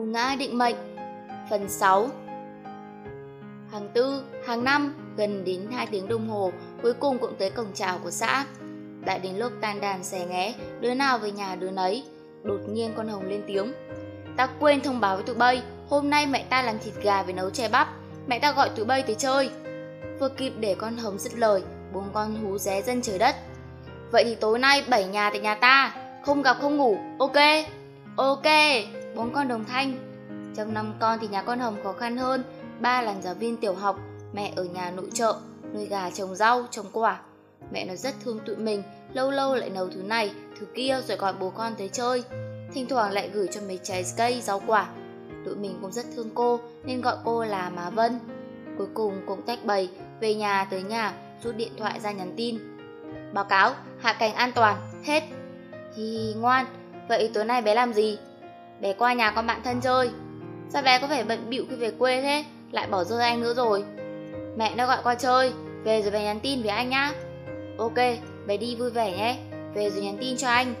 Cú ngã định mệnh Phần 6 Hàng tư, hàng năm, gần đến 2 tiếng đồng hồ, cuối cùng cũng tới cổng chào của xã. Đã đến lúc tan đàn xẻ nghé, đứa nào về nhà đứa nấy. Đột nhiên con Hồng lên tiếng. Ta quên thông báo với tụi bay, hôm nay mẹ ta làm thịt gà với nấu chè bắp. Mẹ ta gọi tụi bay tới chơi. Vừa kịp để con Hồng dứt lời, bốn con hú ré dân trời đất. Vậy thì tối nay bảy nhà tại nhà ta, không gặp không ngủ, ok? Ok, bốn con đồng thanh. Trong năm con thì nhà con Hồng khó khăn hơn, ba là giáo viên tiểu học, mẹ ở nhà nội trợ, nuôi gà trồng rau, trồng quả. Mẹ nó rất thương tụi mình, lâu lâu lại nấu thứ này, thứ kia rồi gọi bố con tới chơi. Thỉnh thoảng lại gửi cho mấy trái cây, rau quả. Tụi mình cũng rất thương cô nên gọi cô là Má Vân. Cuối cùng cũng tách bầy, về nhà tới nhà, rút điện thoại ra nhắn tin. Báo cáo, hạ cảnh an toàn, hết. Hi hi ngoan, vậy tối nay bé làm gì? Bé qua nhà con bạn thân chơi. Sao bé có vẻ bận bịu khi về quê thế? Lại bỏ rơi anh nữa rồi. Mẹ nó gọi qua chơi, về rồi bé nhắn tin với anh nhá. Ok, bé đi vui vẻ nhé, về rồi nhắn tin cho anh.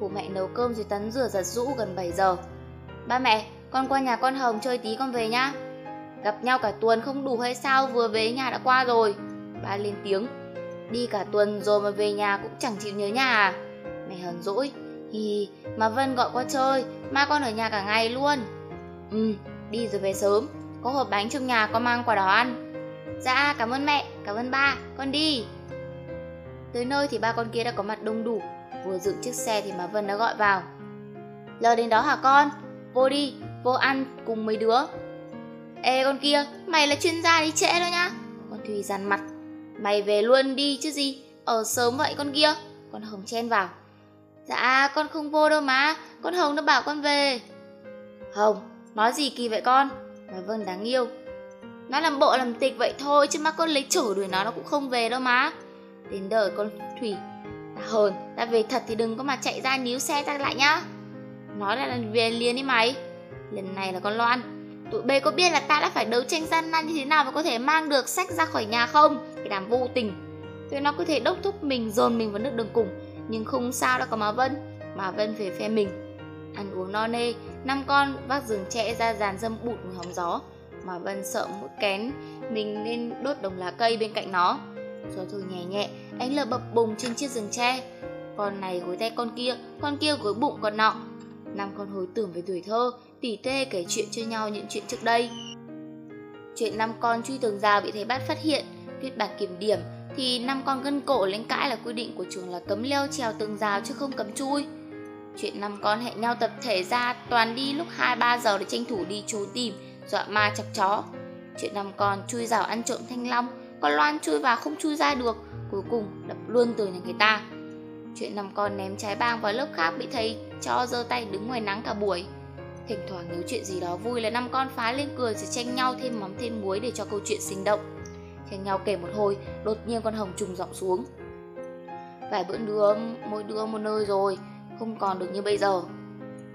Phụ mẹ nấu cơm rồi tắm rửa giặt rũ gần 7 giờ. Ba mẹ, con qua nhà con Hồng chơi tí con về nhá. Gặp nhau cả tuần không đủ hay sao vừa về nhà đã qua rồi. Ba lên tiếng. Đi cả tuần rồi mà về nhà cũng chẳng chịu nhớ nhà à? Mẹ hờn dỗi. Hi, mà Vân gọi qua chơi, mai con ở nhà cả ngày luôn. Ừ, đi rồi về sớm, có hộp bánh trong nhà con mang qua đó ăn. Dạ, cảm ơn mẹ, cảm ơn ba, con đi. Tới nơi thì ba con kia đã có mặt đông đủ, vừa dựng chiếc xe thì mà Vân đã gọi vào. Lờ đến đó hả con? Vô đi, vô ăn cùng mấy đứa. Ê con kia, mày là chuyên gia đi trễ đó nhá. Con Thùy dằn mặt. Mày về luôn đi chứ gì, ở sớm vậy con kia. Con Hồng chen vào. Dạ, con không vô đâu má, con Hồng nó bảo con về. Hồng, nói gì kỳ vậy con? Mà Vân đáng yêu. Nó làm bộ làm tịch vậy thôi chứ má con lấy chổi đuổi nó nó cũng không về đâu má. Đến đời con Thủy Ta hờn, ta về thật thì đừng có mà chạy ra níu xe ta lại nhá Nói là về liền đi mày Lần này là con Loan Tụi B có biết là ta đã phải đấu tranh gian nan như thế nào Và có thể mang được sách ra khỏi nhà không Cái đám vô tình Tụi nó có thể đốc thúc mình dồn mình vào nước đường cùng nhưng không sao đâu có má Vân Má Vân về phe mình Ăn uống no nê năm con vác rừng trẻ ra dàn dâm bụt mùi hóng gió Mà Vân sợ mũi kén Mình nên đốt đồng lá cây bên cạnh nó rồi thổi nhẹ nhẹ, ánh lửa bập bùng trên chiếc rừng tre. Con này gối tay con kia, con kia gối bụng con nọ. Năm con hồi tưởng về tuổi thơ, tỉ tê kể chuyện cho nhau những chuyện trước đây. Chuyện năm con truy tường rào bị thầy bắt phát hiện, viết bản kiểm điểm, thì năm con gân cổ lên cãi là quy định của trường là cấm leo trèo tường rào chứ không cấm chui. Chuyện năm con hẹn nhau tập thể ra toàn đi lúc 2-3 giờ để tranh thủ đi trốn tìm, dọa ma chọc chó. Chuyện năm con chui rào ăn trộm thanh long, con Loan chui vào không chui ra được Cuối cùng đập luôn từ nhà người ta Chuyện năm con ném trái bang vào lớp khác Bị thầy cho giơ tay đứng ngoài nắng cả buổi Thỉnh thoảng nếu chuyện gì đó vui là năm con phá lên cười rồi tranh nhau thêm mắm thêm muối để cho câu chuyện sinh động Tranh nhau kể một hồi, đột nhiên con Hồng trùng giọng xuống. Vài bữa nữa mỗi đứa một nơi rồi, không còn được như bây giờ.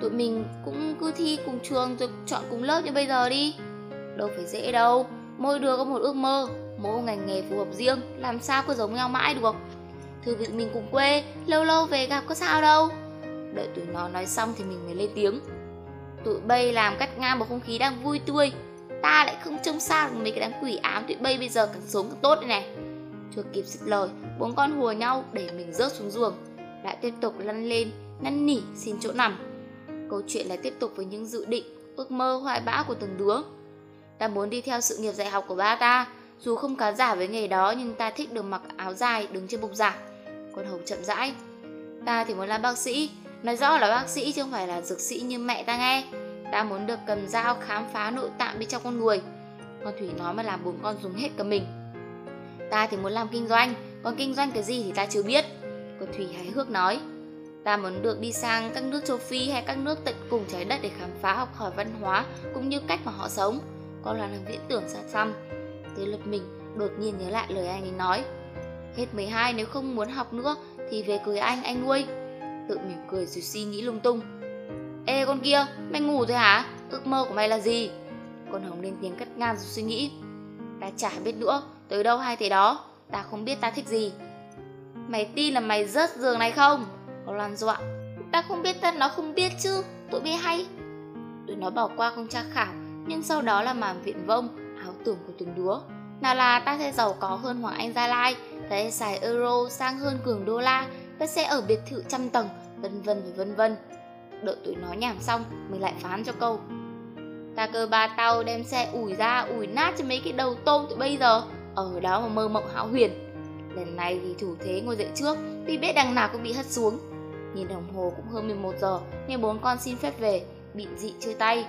Tụi mình cũng cứ thi cùng trường rồi chọn cùng lớp như bây giờ đi. Đâu phải dễ đâu, mỗi đứa có một ước mơ mỗi ngành nghề phù hợp riêng làm sao có giống nhau mãi được. Thư viện mình cùng quê lâu lâu về gặp có sao đâu. Đợi tụi nó nói xong thì mình mới lên tiếng. Tụi bay làm cắt ngang một không khí đang vui tươi ta lại không trông xa được mấy cái đám quỷ ám tụi bay bây giờ càng sống càng tốt đây này chưa kịp dứt lời bốn con hùa nhau để mình rớt xuống giường lại tiếp tục lăn lên năn nỉ xin chỗ nằm câu chuyện lại tiếp tục với những dự định ước mơ hoài bão của từng đứa ta muốn đi theo sự nghiệp dạy học của ba ta dù không cá giả với nghề đó nhưng ta thích được mặc áo dài đứng trên bục giảng. Con Hồng chậm rãi. Ta thì muốn làm bác sĩ, nói rõ là bác sĩ chứ không phải là dược sĩ như mẹ ta nghe. Ta muốn được cầm dao khám phá nội tạng bên trong con người. Con Thủy nói mà làm bốn con dùng hết cả mình. Ta thì muốn làm kinh doanh, còn kinh doanh cái gì thì ta chưa biết. Con Thủy hài hước nói. Ta muốn được đi sang các nước châu Phi hay các nước tận cùng trái đất để khám phá học hỏi văn hóa cũng như cách mà họ sống. Con là làm viễn tưởng xa xăm, Tới lượt mình, đột nhiên nhớ lại lời anh ấy nói Hết 12 nếu không muốn học nữa Thì về cưới anh, anh nuôi Tự mỉm cười rồi suy nghĩ lung tung Ê con kia, mày ngủ rồi hả? Ước mơ của mày là gì? Con Hồng lên tiếng cắt ngang rồi suy nghĩ. Ta chả biết nữa, tới đâu hay thế đó. Ta không biết ta thích gì. Mày tin là mày rớt giường này không? Con loan dọa. Ta không biết ta nó không biết chứ, tụi bé hay. Tụi nó bỏ qua không tra khảo Nhưng sau đó là màn viện vông Áo tưởng của từng đứa. Nào là ta sẽ giàu có hơn Hoàng Anh Gia Lai Ta sẽ xài euro sang hơn cường đô la Ta sẽ ở biệt thự trăm tầng Vân vân và vân vân. Đợi tụi nó nhảm xong, Mình lại phán cho câu. Ta cơ ba tao đem xe ủi ra, ủi nát cho mấy cái đầu tôm tụi bây giờ. Ở đó mà mơ mộng hão huyền. Lần này thì thủ thế ngồi dậy trước, Vì biết đằng nào cũng bị hất xuống. Nhìn đồng hồ cũng hơn 11 giờ Nên bốn con xin phép về Bị dị chơi tay.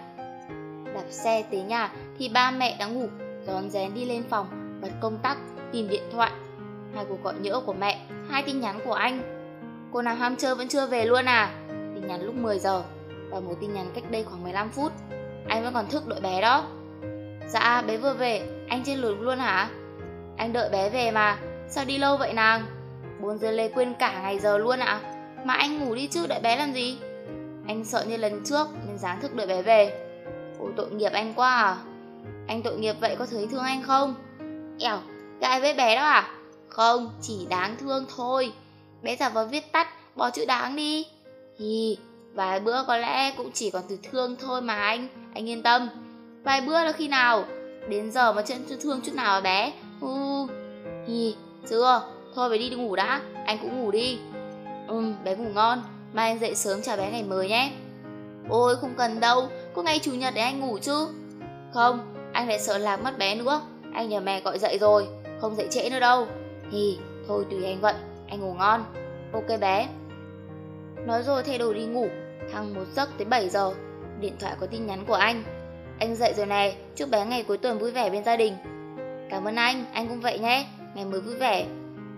Đạp xe tới nhà thì ba mẹ đã ngủ, Rón rén đi lên phòng, Bật công tắc, Tìm điện thoại. Hai cuộc gọi nhỡ của mẹ, Hai tin nhắn của anh. Cô nàng ham chơi vẫn chưa về luôn à? Tin nhắn lúc 10 giờ Và một tin nhắn cách đây khoảng 15 phút. Anh vẫn còn thức đợi bé đó. Dạ bé vừa về. Anh trên lượt luôn hả? Anh đợi bé về mà. Sao đi lâu vậy nàng? 4 giờ lê quên cả ngày giờ luôn ạ. Mà anh ngủ đi chứ, đợi bé làm gì? Anh sợ như lần trước Nên dáng thức đợi bé về. Ôi, tội nghiệp anh quá à. Anh tội nghiệp vậy có thấy thương anh không? Ẻo Gại với bé đó à? Không, chỉ đáng thương thôi. Bé giả vờ viết tắt, Bỏ chữ đáng đi. Hi Vài bữa có lẽ cũng chỉ còn từ thương thôi mà anh Anh yên tâm. Vài bữa là khi nào? Đến giờ mà chân thương chút nào à bé? Ừ Hi chưa Thôi phải đi đi ngủ đã Anh cũng ngủ đi. Ừm, bé ngủ ngon Mai anh dậy sớm chào bé ngày mới nhé. Ôi không cần đâu Có ngày chủ nhật để anh ngủ chứ. Không anh lại sợ lạc mất bé nữa Anh nhờ mẹ gọi dậy rồi Không dậy trễ nữa đâu. Hi, thôi tùy anh vậy Anh ngủ ngon. Ok bé. Nói rồi thay đồ đi ngủ. Thăng một giấc tới 7 giờ. Điện thoại có tin nhắn của anh. Anh dậy rồi nè Chúc bé ngày cuối tuần vui vẻ bên gia đình. Cảm ơn anh Anh cũng vậy nhé. Ngày mới vui vẻ.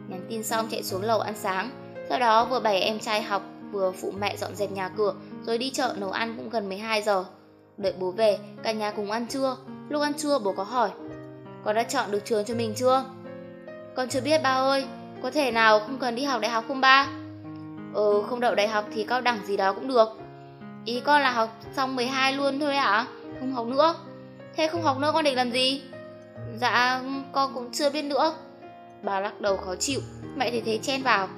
Nhắn tin xong chạy xuống lầu ăn sáng. Sau đó vừa bày em trai học, Vừa phụ mẹ dọn dẹp nhà cửa, Rồi đi chợ nấu ăn cũng gần 12 giờ. Đợi bố về, cả nhà cùng ăn trưa. Lúc ăn trưa bố có hỏi, Con đã chọn được trường cho mình chưa? Con chưa biết, ba ơi. Có thể nào không cần đi học đại học không ba? Ừ không đậu đại học thì cao đẳng gì đó cũng được. Ý con là học xong 12 luôn thôi ạ. À? Không học nữa. Thế không học nữa con định làm gì? Dạ con cũng chưa biết nữa. Bà lắc đầu khó chịu. Mẹ thì thế chen vào.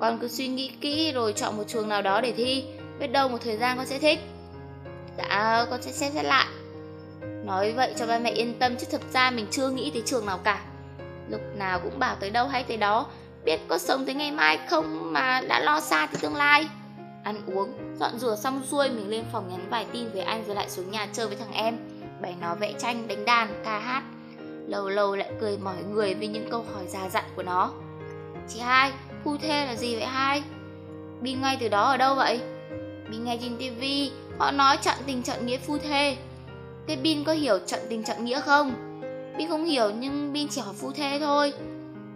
Con cứ suy nghĩ kỹ rồi chọn một trường nào đó để thi. Biết đâu một thời gian con sẽ thích. Dạ con sẽ xem xét lại. Nói vậy cho ba mẹ yên tâm chứ thực ra mình chưa nghĩ tới trường nào cả. Lúc nào cũng bảo tới đâu hay tới đó. Biết có sống tới ngày mai không mà đã lo xa tới tương lai Ăn uống, dọn rửa xong xuôi mình lên phòng nhắn vài tin với anh rồi lại xuống nhà chơi với thằng em Bày nó vẽ tranh, đánh đàn, ca hát Lâu lâu lại cười mỏi người vì những câu hỏi già dặn của nó Chị hai, phu thê là gì vậy hai? Bin ngay từ đó ở đâu vậy? Bin ngay trên tivi Họ nói chọn tình chọn nghĩa phu thê Thế Bin có hiểu chọn tình chọn nghĩa không? Bin không hiểu nhưng Bin chỉ hỏi phu thê thôi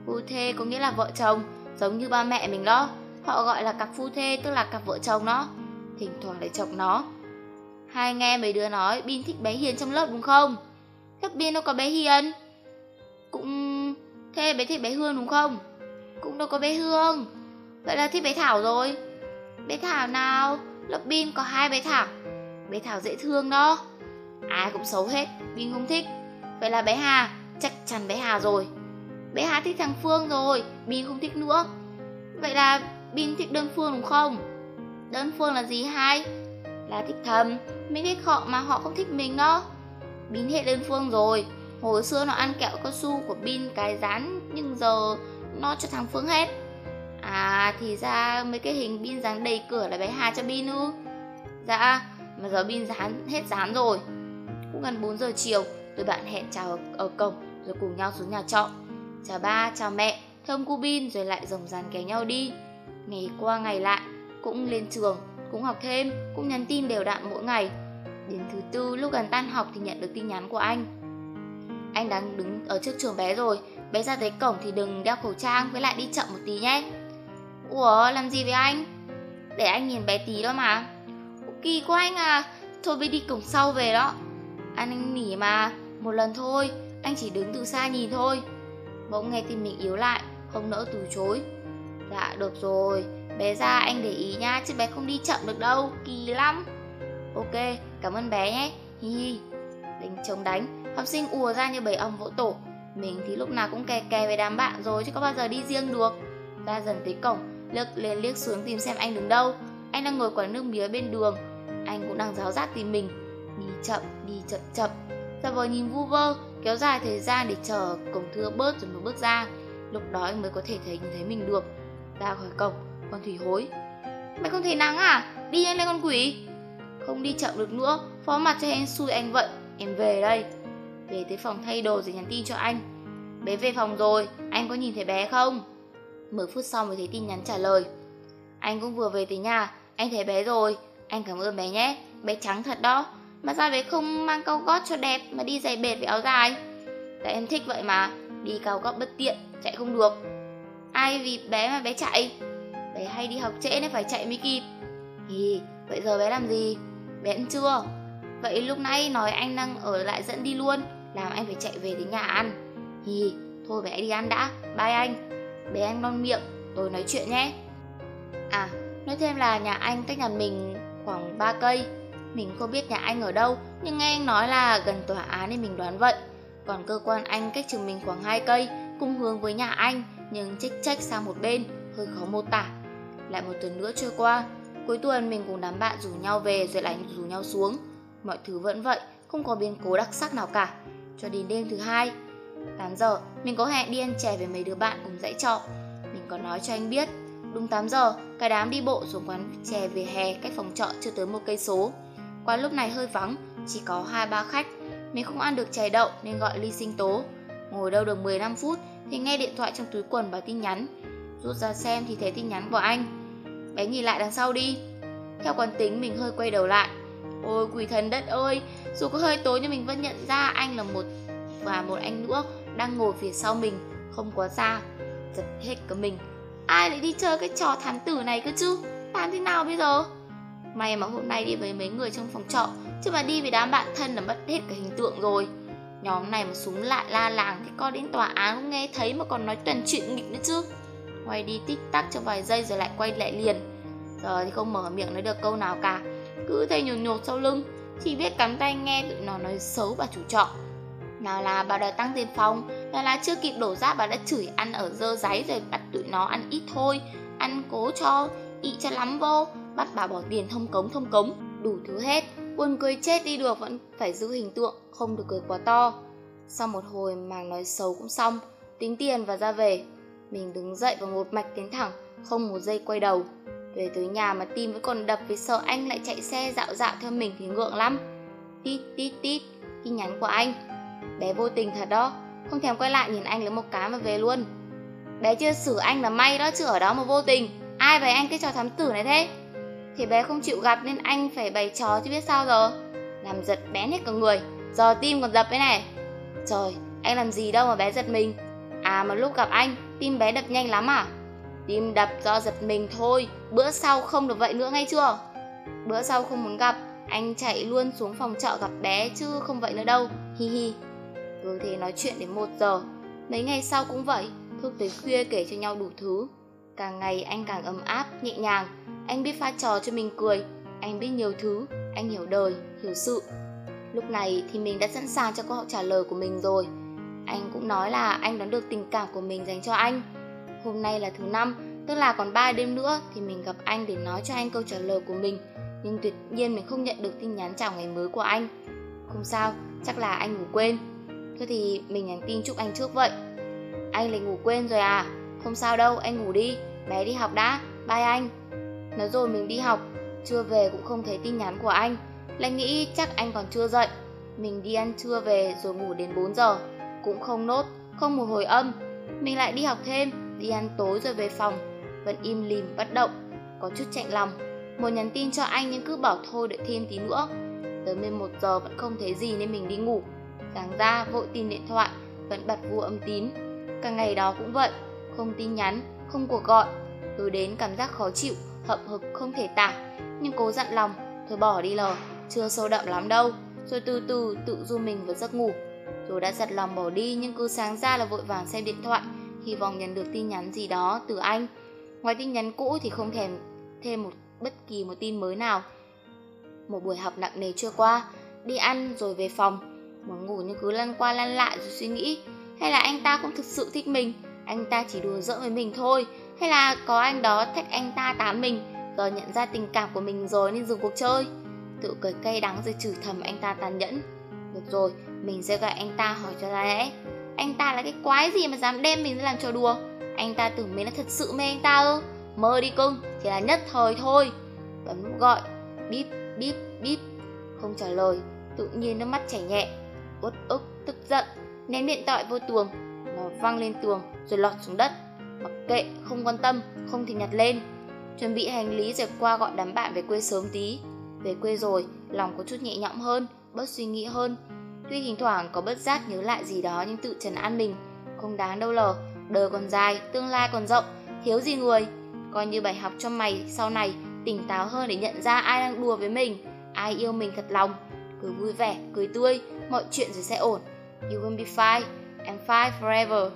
Phu thê có nghĩa là vợ chồng, Giống như ba mẹ mình đó. Họ gọi là cặp phu thê, tức là cặp vợ chồng đó. Thỉnh thoảng lại chọc nó. Hai nghe mấy đứa nói, Bin thích bé Hiền trong lớp đúng không? Lớp Bin đâu có bé Hiền. Cũng... Thế bé thích bé Hương đúng không? Cũng đâu có bé Hương. Vậy là thích bé Thảo rồi. Bé Thảo nào? Lớp Bin có hai bé Thảo. Bé Thảo dễ thương đó. Ai cũng xấu hết, Bin không thích. Vậy là bé Hà, Chắc chắn bé Hà rồi. Bé Hà thích thằng Phương rồi Bin không thích nữa. Vậy là Bin thích đơn phương đúng không? Đơn phương là gì hai? Là thích thầm Mình thích họ mà họ không thích mình đó. Bin hết đơn phương rồi. Hồi xưa nó ăn kẹo cao su của Bin cái rán Nhưng giờ nó cho thằng Phương hết. À thì ra mấy cái hình Bin dán đầy cửa là bé Hà cho Bin ư? Dạ Mà giờ Bin dán hết dán rồi. Cũng gần 4 giờ chiều Tụi bạn hẹn chào ở, ở cổng Rồi cùng nhau xuống nhà trọ. Chào ba, chào mẹ. Thơm cu Bin rồi lại rồng rắn kéo nhau đi. Ngày qua ngày lại Cũng lên trường, cũng học thêm Cũng nhắn tin đều đặn mỗi ngày. Đến thứ tư lúc gần tan học thì nhận được tin nhắn của anh. Anh đang đứng ở trước trường bé rồi. Bé ra tới cổng thì đừng đeo khẩu trang Với lại đi chậm một tí nhé. Ủa làm gì với anh? Để anh nhìn bé tí đó mà. Kỳ của anh à. Thôi bây đi cổng sau về đó. Anh anh nỉ mà. Một lần thôi. Anh chỉ đứng từ xa nhìn thôi. Bỗng nghe tim mình yếu lại Không nỡ từ chối. Dạ được rồi. Bé ra anh để ý nha Chứ bé không đi chậm được đâu Kỳ lắm. Ok cảm ơn bé nhé. Hi hi. Đánh chống đánh. Học sinh ùa ra như bầy ong vỗ tổ. Mình thì lúc nào cũng kè kè với đám bạn rồi Chứ có bao giờ đi riêng được. Ra dần tới cổng Liếc lên liếc xuống tìm xem anh đứng đâu. Anh đang ngồi quán nước mía bên đường. Anh cũng đang giáo giác tìm mình. Đi chậm, đi chậm chậm. Dạ ra vờ nhìn vu vơ, kéo dài thời gian để chờ cổng thưa bớt rồi mới bước ra. Lúc đó anh mới có thể thấy nhìn thấy mình được. Ra khỏi cổng, con Thủy hối. Mày không thấy nắng à? Đi nhanh lên con quỷ. Không đi chậm được nữa, phó mặt cho em xui anh vậy. Em về đây. Về tới phòng thay đồ rồi nhắn tin cho anh. Bé về phòng rồi, anh có nhìn thấy bé không? 10 phút sau mới thấy tin nhắn trả lời. Anh cũng vừa về tới nhà, anh thấy bé rồi. Anh cảm ơn bé nhé, bé trắng thật đó. Mà sao bé không mang cao gót cho đẹp mà đi giày bệt với áo dài? Tại em thích vậy mà, đi cao gót bất tiện, chạy không được. Ai vì bé mà bé chạy? Bé hay đi học trễ nên phải chạy mới kịp. Hì, vậy giờ bé làm gì? Bé ăn chưa? Vậy lúc nãy nói anh đang ở lại dẫn đi luôn Làm anh phải chạy về đến nhà ăn. Hì, thôi bé đi ăn đã, bye anh. Bé anh ngon miệng, tôi nói chuyện nhé. À, nói thêm là nhà anh cách nhà mình khoảng 3 cây. Mình không biết nhà anh ở đâu Nhưng nghe anh nói là gần tòa án nên mình đoán vậy Còn cơ quan anh cách trường mình khoảng 2 cây Cùng hướng với nhà anh Nhưng trách trách sang một bên Hơi khó mô tả Lại một tuần nữa trôi qua Cuối tuần mình cùng đám bạn rủ nhau về rồi lại rủ nhau xuống Mọi thứ vẫn vậy Không có biến cố đặc sắc nào cả Cho đến đêm thứ hai 8 giờ, mình có hẹn đi ăn chè với mấy đứa bạn cùng dãy trọ. Mình có nói cho anh biết. Đúng 8 giờ, cả đám đi bộ xuống quán chè về hè cách phòng trọ chưa tới một cây số. Quán lúc này hơi vắng, chỉ có hai ba khách. Mình không ăn được chè đậu nên gọi ly sinh tố. Ngồi đâu được 15 phút thì nghe điện thoại trong túi quần báo tin nhắn. Rút ra xem thì thấy tin nhắn của anh. Bé nhìn lại đằng sau đi. Theo quán tính mình hơi quay đầu lại. Ôi quỷ thần đất ơi, dù có hơi tối nhưng mình vẫn nhận ra anh là một và một anh nữa đang ngồi phía sau mình, không quá xa. Giật hết cả mình. Ai lại đi chơi cái trò thám tử này cơ chứ? Làm thế nào bây giờ? May mà hôm nay đi với mấy người trong phòng trọ, chứ mà đi với đám bạn thân là mất hết cả hình tượng rồi. Nhóm này mà súng lại la làng thì coi đến tòa án cũng nghe thấy mà còn nói toàn chuyện nghịch nữa chứ. Quay đi tích tắc cho vài giây rồi lại quay lại liền. Giờ thì không mở miệng nói được câu nào cả. Cứ thấy nhột nhột sau lưng, chỉ biết cắm tay nghe tụi nó nói xấu bà chủ trọ. Nào là bà đòi tăng tiền phòng Nào là chưa kịp đổ ra bà đã chửi ăn ở dơ giấy Rồi bắt tụi nó ăn ít thôi Ăn cố cho, ị cho lắm vô Bắt bà bỏ tiền thông cống thông cống, Đủ thứ hết. Buồn cười chết đi được vẫn phải giữ hình tượng, Không được cười quá to. Sau một hồi màng nói xấu cũng xong, Tính tiền và ra về. Mình đứng dậy và một mạch tiến thẳng, Không một giây quay đầu. Về tới nhà mà tim vẫn còn đập vì sợ anh lại chạy xe dạo dạo theo mình thì ngượng lắm. Tít tít tít, Tin nhắn của anh. Bé vô tình thật đó, Không thèm quay lại nhìn anh lấy một cái mà về luôn. Bé chưa xử anh là may đó chứ ở đó mà vô tình. Ai vậy anh cái trò thám tử này thế? Thì bé không chịu gặp nên anh phải bày trò chứ biết sao giờ Làm giật bé hết cả người Giờ tim còn đập thế này. Trời, anh làm gì đâu mà bé giật mình. À mà lúc gặp anh, tim bé đập nhanh lắm à? Tim đập do giật mình thôi, Bữa sau không được vậy nữa ngay chưa? Bữa sau không muốn gặp, Anh chạy luôn xuống phòng trọ gặp bé chứ không vậy nữa đâu. Hi hi. Cứ thế nói chuyện đến một giờ. Mấy ngày sau cũng vậy, Thức tới khuya kể cho nhau đủ thứ. Càng ngày anh càng ấm áp, nhẹ nhàng. Anh biết pha trò cho mình cười. Anh biết nhiều thứ, anh hiểu đời, hiểu sự. Lúc này thì mình đã sẵn sàng cho câu hỏi trả lời của mình rồi. Anh cũng nói là anh đón được tình cảm của mình dành cho anh. Hôm nay là thứ năm Tức là còn 3 đêm nữa thì mình gặp anh để nói cho anh câu trả lời của mình. Nhưng tuyệt nhiên mình không nhận được tin nhắn chào ngày mới của anh. Không sao, chắc là anh ngủ quên. Thế thì mình nhắn tin chúc anh trước vậy. Anh lại ngủ quên rồi à? Không sao đâu anh ngủ đi. Bé đi học đã. Bye anh. Nói rồi mình đi học. Chưa về cũng không thấy tin nhắn của anh. Lại nghĩ chắc anh còn chưa dậy. Mình đi ăn trưa về rồi ngủ đến 4 giờ. Cũng không nốt Không một hồi âm. Mình lại đi học thêm Đi ăn tối rồi về phòng. Vẫn im lìm bất động. Có chút chạnh lòng. Một nhắn tin cho anh nhưng cứ bảo thôi đợi thêm tí nữa. Tới 11 giờ vẫn không thấy gì nên mình đi ngủ. Sáng ra vội tìm điện thoại Vẫn bật vua âm tín. Cả ngày đó cũng vậy Không tin nhắn, không cuộc gọi. Cứ đến cảm giác khó chịu, hậm hực không thể tả. Nhưng cố dặn lòng Thôi bỏ đi lờ, chưa sâu đậm lắm đâu. Rồi từ từ tự du mình vào giấc ngủ. Rồi đã giật lòng bỏ đi Nhưng cứ sáng ra là vội vàng xem điện thoại. Hy vọng nhận được tin nhắn gì đó từ anh. Ngoài tin nhắn cũ thì không thèm thêm một bất kỳ một tin mới nào. Một buổi học nặng nề trôi qua Đi ăn rồi về phòng. Muốn ngủ nhưng cứ lăn qua lăn lại rồi suy nghĩ Hay là anh ta không thực sự thích mình? Anh ta chỉ đùa giỡn với mình thôi Hay là có anh đó thách anh ta tán mình Giờ nhận ra tình cảm của mình rồi nên dừng cuộc chơi tự cười cay đắng rồi chửi thầm anh ta tàn nhẫn. Được rồi, mình sẽ gọi anh ta hỏi cho ra lẽ. Anh ta là cái quái gì mà dám đem mình ra làm trò đùa? Anh ta tưởng mình là thật sự mê anh ta ư? Mơ đi cưng, chỉ là nhất thời thôi. Bấm gọi, bíp, bíp, bíp. Không trả lời, tự nhiên nước mắt chảy nhẹ. Uất ức, tức giận, ném điện thoại vô tường. Văng lên tường rồi lọt xuống đất. Mặc kệ, không quan tâm, không thì nhặt lên. Chuẩn bị hành lý rồi qua gọi đám bạn về quê sớm tí. Về quê rồi, lòng có chút nhẹ nhõm hơn, bớt suy nghĩ hơn. Tuy thỉnh thoảng có bất giác nhớ lại gì đó nhưng tự trần an mình. Không đáng đâu lờ, đời còn dài, tương lai còn rộng, thiếu gì người. Coi như bài học cho mày sau này tỉnh táo hơn để nhận ra ai đang đùa với mình, ai yêu mình thật lòng. Cứ vui vẻ, cười tươi, mọi chuyện rồi sẽ ổn. You will be fine, and fight forever.